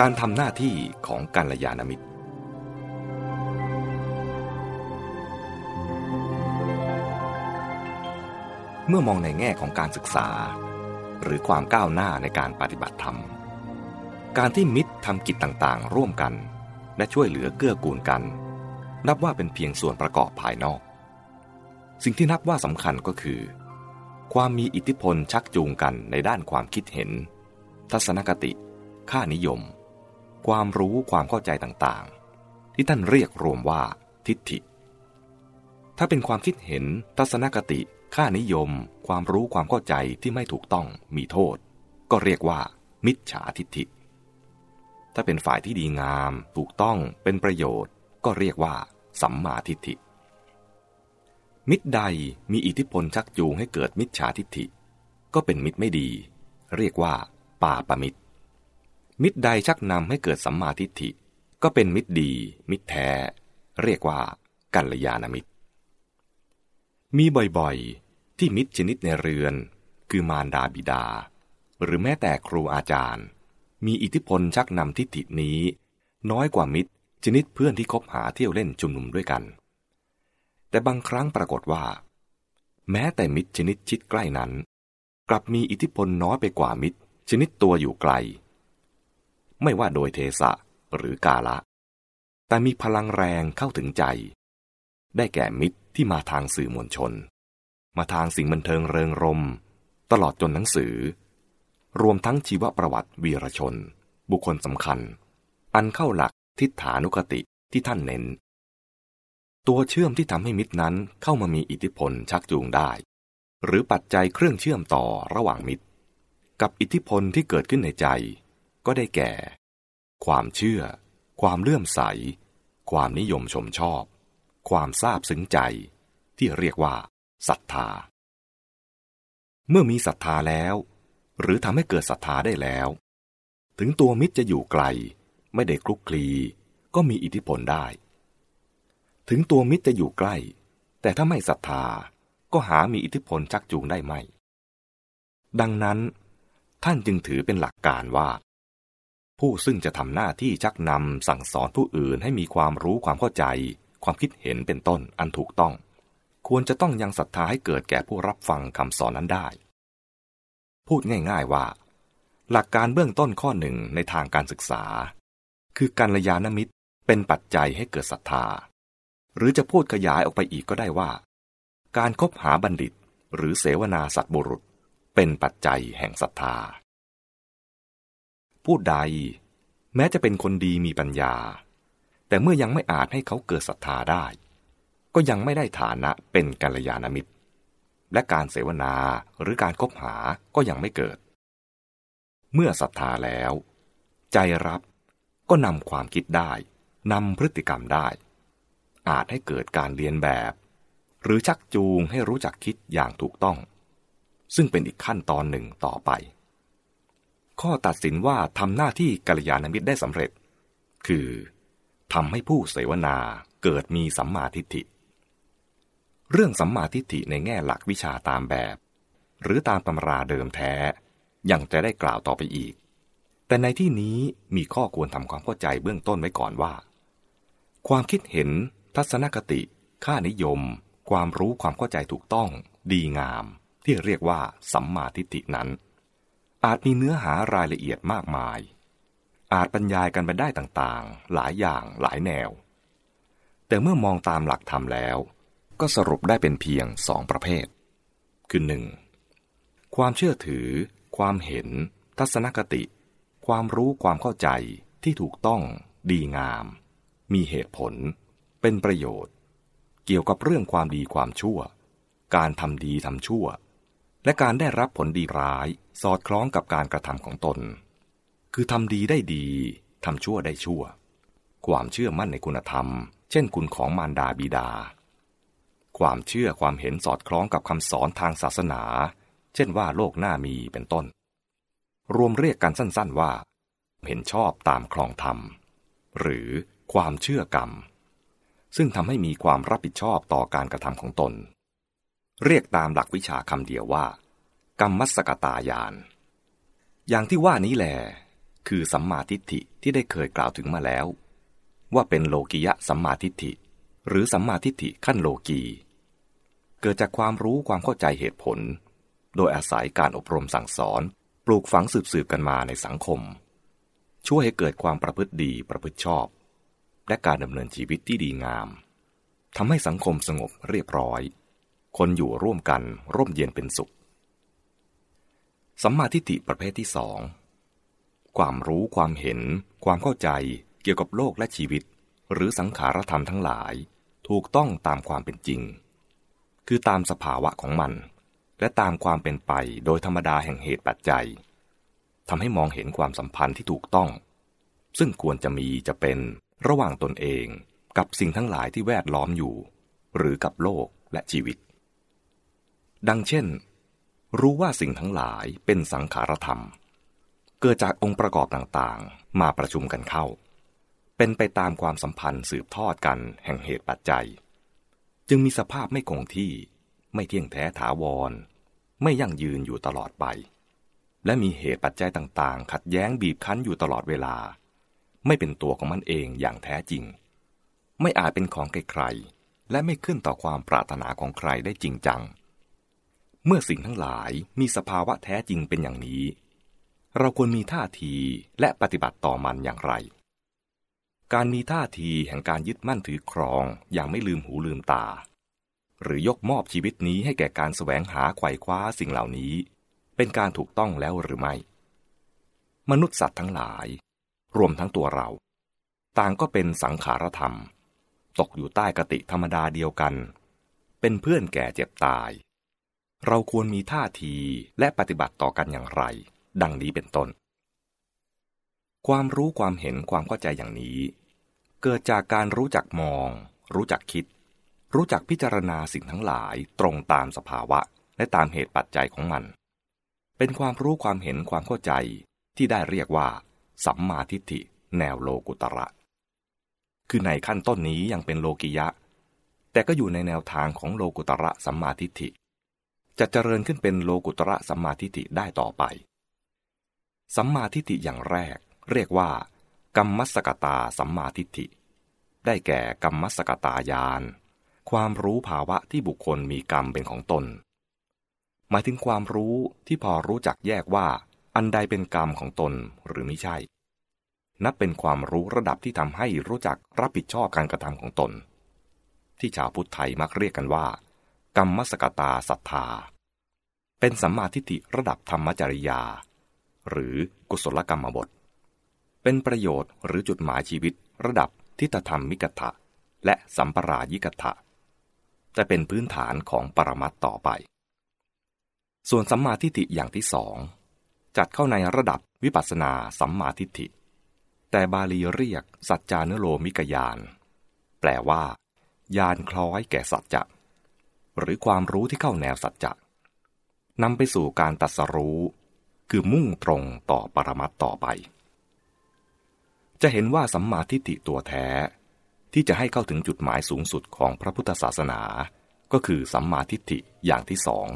การทำหน้าที่ของกัลยาณมิตร เมื่อมองในแง่ของการศึกษา หรือความก้าวหน้าในการปฏิบัติธรรม การที่มิตรทำกิจต่างๆ ร่วมกัน และช่วยเหลือเกื้อกูลกัน นับว่าเป็นเพียงส่วนประกอบภายนอก สิ่งที่นับว่าสำคัญก็คือ ความมีอิทธิพลชักจูงกันในด้านความคิดเห็น ทัศนคติค่านิยม ความรู้ความเข้าใจต่างๆ ที่ท่านเรียกรวมว่าทิฏฐิ ถ้าเป็นความคิดเห็นทัศนคติ ค่านิยม ความรู้ความเข้าใจที่ไม่ถูกต้องมีโทษ ก็เรียกว่า มิจฉาทิฏฐิ ถ้าเป็นฝ่ายที่ดีงาม ถูกต้องเป็นประโยชน์ ก็เรียกว่า สัมมาทิฏฐิ มิตรใดมีอิทธิพลชักจูงให้เกิดมิจฉาทิฏฐิ ก็เป็นมิตรไม่ดี เรียกว่า ป่าปมิตร มิตรใดชักนำให้เกิดสัมมาทิฏฐิ ก็เป็นมิตรดี มิตรแท้ เรียกว่ากัลยาณมิตร มีบ่อยๆ ที่มิตรชนิดในเรือน คือมารดาบิดา หรือแม้แต่ครูอาจารย์ มีอิทธิพลชักนำทิฏฐินี้ น้อยกว่ามิตรชนิดเพื่อนที่คบหาเที่ยวเล่นชุมนุมด้วยกัน แต่บางครั้งปรากฏว่า แม้แต่มิตรชนิดชิดใกล้นั้น กลับมีอิทธิพลน้อยไปกว่ามิตร ชนิดตัวอยู่ไกล ไม่ว่าโดยเทสะหรือกาละ แต่มีพลังแรงเข้าถึงใจ ได้แก่มิตรที่มาทางสื่อมวลชน มาทางสิ่งบันเทิงเริงรม ตลอดจนหนังสือ รวมทั้งชีวประวัติวีรชน บุคคลสำคัญ อันเข้าหลักทิฏฐานุคติที่ท่านเน้น ตัวเชื่อมที่ทำให้มิตรนั้นเข้ามามีอิทธิพลชักจูงได้ หรือปัจจัยเครื่องเชื่อมต่อระหว่างมิตร กับอิทธิพลที่เกิดขึ้นในใจ ก็ได้แก่ ความเชื่อ ความเลื่อมใส ความนิยมชมชอบ ความซาบซึ้งใจ ที่เรียกว่าศรัทธา เมื่อมีศรัทธาแล้ว หรือทำให้เกิดศรัทธาได้แล้ว ถึงตัวมิตรจะอยู่ไกล ไม่ได้คลุกคลี ก็มีอิทธิพลได้ ถึงตัวมิตรจะอยู่ใกล้ แต่ถ้าไม่ศรัทธาก็หามีอิทธิพลชักจูงได้ไม่ ดังนั้น ท่านจึงถือเป็นหลักการว่า ผู้ซึ่งจะทำหน้าที่ชักนำสั่งสอนผู้อื่นให้มีความรู้ความเข้าใจ ความคิดเห็นเป็นต้นอันถูกต้อง ควรจะต้องยังศรัทธาให้เกิดแก่ผู้รับฟังคำสอนนั้นได้ พูดง่ายๆว่า หลักการเบื้องต้นข้อหนึ่งในทางการศึกษา คือการยานมิตรเป็นปัจจัยให้เกิดศรัทธา หรือจะพูดขยายออกไปอีกก็ได้ว่า การคบหาบัณฑิตหรือเสวนาสัตบุรุษ เป็นปัจจัยแห่งศรัทธา ผู้ใด แม้จะเป็นคนดีมีปัญญา แต่เมื่อยังไม่อาจให้เขาเกิดศรัทธาได้ ก็ยังไม่ได้ฐานะเป็นกัลยาณมิตร และการเสวนาหรือการคบหาก็ยังไม่เกิด เมื่อศรัทธาแล้ว ใจรับก็นำความคิดได้นำพฤติกรรมได้ อาจให้เกิดการเรียนแบบ หรือชักจูงให้รู้จักคิดอย่างถูกต้อง ซึ่งเป็นอีกขั้นตอนหนึ่งต่อไป ข้อตัดสินว่าทำหน้าที่กัลยาณมิตรได้สำเร็จ คือทำให้ผู้เสวนาเกิดมีสัมมาทิฏฐิ เรื่องสัมมาทิฏฐิในแง่หลักวิชาตามแบบ หรือตามตำราเดิมแท้ยังจะได้กล่าวต่อไปอีก แต่ในที่นี้มีข้อควรทำความเข้าใจเบื้องต้นไว้ก่อนว่า ความคิดเห็น ทัศนคติ ค่านิยม ความรู้ความเข้าใจถูกต้อง ดีงาม ที่เรียกว่าสัมมาทิฏฐินั้น อาจมีเนื้อหารายละเอียดมากมาย อาจบรรยายกันไปได้ต่างๆ หลายอย่างหลายแนว แต่เมื่อมองตามหลักธรรมแล้ว ก็สรุปได้เป็นเพียงสองประเภท คือหนึ่งความเชื่อถือ ความเห็น ทัศนคติ ความรู้ความเข้าใจที่ถูกต้องดีงาม มีเหตุผล เป็นประโยชน์ เกี่ยวกับเรื่องความดีความชั่ว การทำดีทำชั่ว และการได้รับผลดีร้ายสอดคล้องกับการกระทำของตน คือทำดีได้ดีทำชั่วได้ชั่ว ความเชื่อมั่นในคุณธรรม เช่นคุณของมารดาบิดา ความเชื่อความเห็นสอดคล้องกับคำสอนทางศาสนา เช่นว่าโลกหน้ามีเป็นต้น รวมเรียกกันสั้นๆว่า เห็นชอบตามคลองธรรม หรือความเชื่อกรรม ซึ่งทำให้มีความรับผิดชอบต่อการกระทำของตน เรียกตามหลักวิชาคำเดียวว่า กรรมมัสกตายาน อย่างที่ว่านี้แหลคือสัมมาทิฏฐิที่ได้เคยกล่าวถึงมาแล้ว ว่าเป็นโลกิยะสัมมาทิฏฐิ หรือสัมมาทิฏฐิขั้นโลกี เกิดจากความรู้ความเข้าใจเหตุผล โดยอาศัยการอบรมสั่งสอนปลูกฝังสืบๆกันมาในสังคม ช่วยให้เกิดความประพฤติดีประพฤติชอบ และการดำเนินชีวิตที่ดีงามทำให้สังคมสงบเรียบร้อย คนอยู่ร่วมกันร่มเย็นเป็นสุข สัมมาทิฏฐิประเภทที่สองความรู้ความเห็น ความเข้าใจเกี่ยวกับโลกและชีวิต หรือสังขารธรรมทั้งหลาย ถูกต้องตามความเป็นจริง คือตามสภาวะของมัน และตามความเป็นไปโดยธรรมดาแห่งเหตุปัจจัยทำให้มองเห็นความสัมพันธ์ที่ถูกต้อง ซึ่งควรจะมีจะเป็นระหว่างตนเองกับสิ่งทั้งหลายที่แวดล้อมอยู่ หรือกับโลกและชีวิต ดังเช่น รู้ว่าสิ่งทั้งหลายเป็นสังขารธรรม เกิดจากองค์ประกอบต่างๆ มาประชุมกันเข้า เป็นไปตามความสัมพันธ์สืบทอดกันแห่งเหตุปัจจัย จึงมีสภาพไม่คงที่ ไม่เที่ยงแท้ถาวร ไม่ยั่งยืนอยู่ตลอดไป และมีเหตุปัจจัยต่างๆ ขัดแย้งบีบคั้นอยู่ตลอดเวลา ไม่เป็นตัวของมันเองอย่างแท้จริง ไม่อาจเป็นของใครๆและไม่ขึ้นต่อความปรารถนาของใครได้จริงจัง เมื่อสิ่งทั้งหลายมีสภาวะแท้จริงเป็นอย่างนี้ เราควรมีท่าทีและปฏิบัติต่อมันอย่างไร การมีท่าทีแห่งการยึดมั่นถือครองอย่างไม่ลืมหูลืมตา หรือยกมอบชีวิตนี้ให้แก่การแสวงหาไขว่คว้าสิ่งเหล่านี้ เป็นการถูกต้องแล้วหรือไม่ มนุษย์สัตว์ทั้งหลาย รวมทั้งตัวเรา ต่างก็เป็นสังขารธรรม ตกอยู่ใต้กติธรรมดาเดียวกัน เป็นเพื่อนแก่เจ็บตาย เราควรมีท่าทีและปฏิบัติต่อกันอย่างไร ดังนี้เป็นต้น ความรู้ความเห็นความเข้าใจอย่างนี้ เกิดจากการรู้จักมอง รู้จักคิด รู้จักพิจารณาสิ่งทั้งหลายตรงตามสภาวะและตามเหตุปัจจัยของมัน เป็นความรู้ความเห็นความเข้าใจที่ได้เรียกว่า สัมมาทิฏฐิ แนวโลกุตระ คือในขั้นต้นนี้ยังเป็นโลกิยะ แต่ก็อยู่ในแนวทางของโลกุตระสัมมาทิฏฐิ จะเจริญขึ้นเป็นโลกุตระสัมมาทิฏฐิได้ต่อไป สัมมาทิฏฐิอย่างแรก เรียกว่ากัมมัสกตาสัมมาทิฏฐิ ได้แก่กัมมัสกตายาน ความรู้ภาวะที่บุคคลมีกรรมเป็นของตน หมายถึงความรู้ที่พอรู้จักแยกว่า อันใดเป็นกรรมของตนหรือไม่ใช่ นับเป็นความรู้ระดับที่ทำให้รู้จักรับผิดชอบการกระทำของตน ที่ชาวพุทธไทยมักเรียกกันว่า กรรมสกตาศรัทธา เป็นสัมมาทิฏฐิระดับธรรมจริยา หรือกุศลกรรมบท เป็นประโยชน์หรือจุดหมายชีวิตระดับทิฏฐธรรมมิกถะและสัมปรายิกถะจะเป็นพื้นฐานของปรมัตต่อไป ส่วนสัมมาทิฏฐิอย่างที่สองจัดเข้าในระดับวิปัสสนาสัมมาทิฏฐิ แต่บาลีเรียกสัจจานุโลมิกยาน แปลว่า ยานคล้อยแก่สัจจะ หรือความรู้ที่เข้าแนวสัจจะนำไปสู่การตัดสรู้ คือมุ่งตรงต่อปรมัตต่อไป จะเห็นว่าสัมมาทิฏฐิตัวแท้ ที่จะให้เข้าถึงจุดหมายสูงสุดของพระพุทธศาสนา ก็คือสัมมาทิฏฐิอย่างที่สอง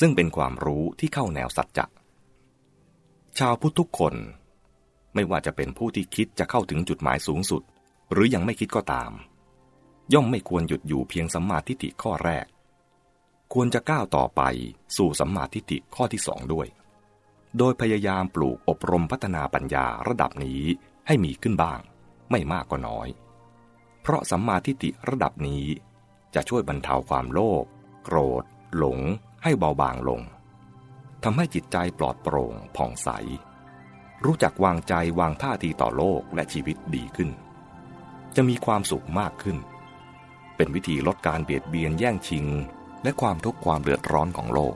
ซึ่งเป็นความรู้ที่เข้าแนวสัจจะชาวพุทธทุกคน ไม่ว่าจะเป็นผู้ที่คิดจะเข้าถึงจุดหมายสูงสุด หรือยังไม่คิดก็ตาม ย่อมไม่ควรหยุดอยู่เพียงสัมมาทิฏฐิข้อแรก ควรจะก้าวต่อไปสู่สัมมาทิฏฐิข้อที่สองด้วย โดยพยายามปลูกอบรมพัฒนาปัญญาระดับนี้ให้มีขึ้นบ้าง ไม่มากก็น้อย เพราะสัมมาทิฏฐิระดับนี้ จะช่วยบรรเทาความโลภโกรธ หลง ให้เบาบางลงทำให้จิตใจปลอดโปร่งผ่องใส รู้จักวางใจวางท่าทีต่อโลกและชีวิตดีขึ้น จะมีความสุขมากขึ้น เป็นวิธีลดการเบียดเบียนแย่งชิง และความทุกข์ความเดือดร้อนของโลก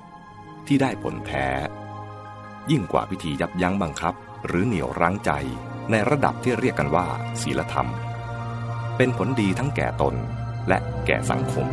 ที่ได้ผลแท้ ยิ่งกว่าพิธียับยั้งบังคับ หรือเหนี่ยวรั้งใจในระดับที่เรียกกันว่า ศีลธรรม เป็นผลดีทั้งแก่ตนและแก่สังคม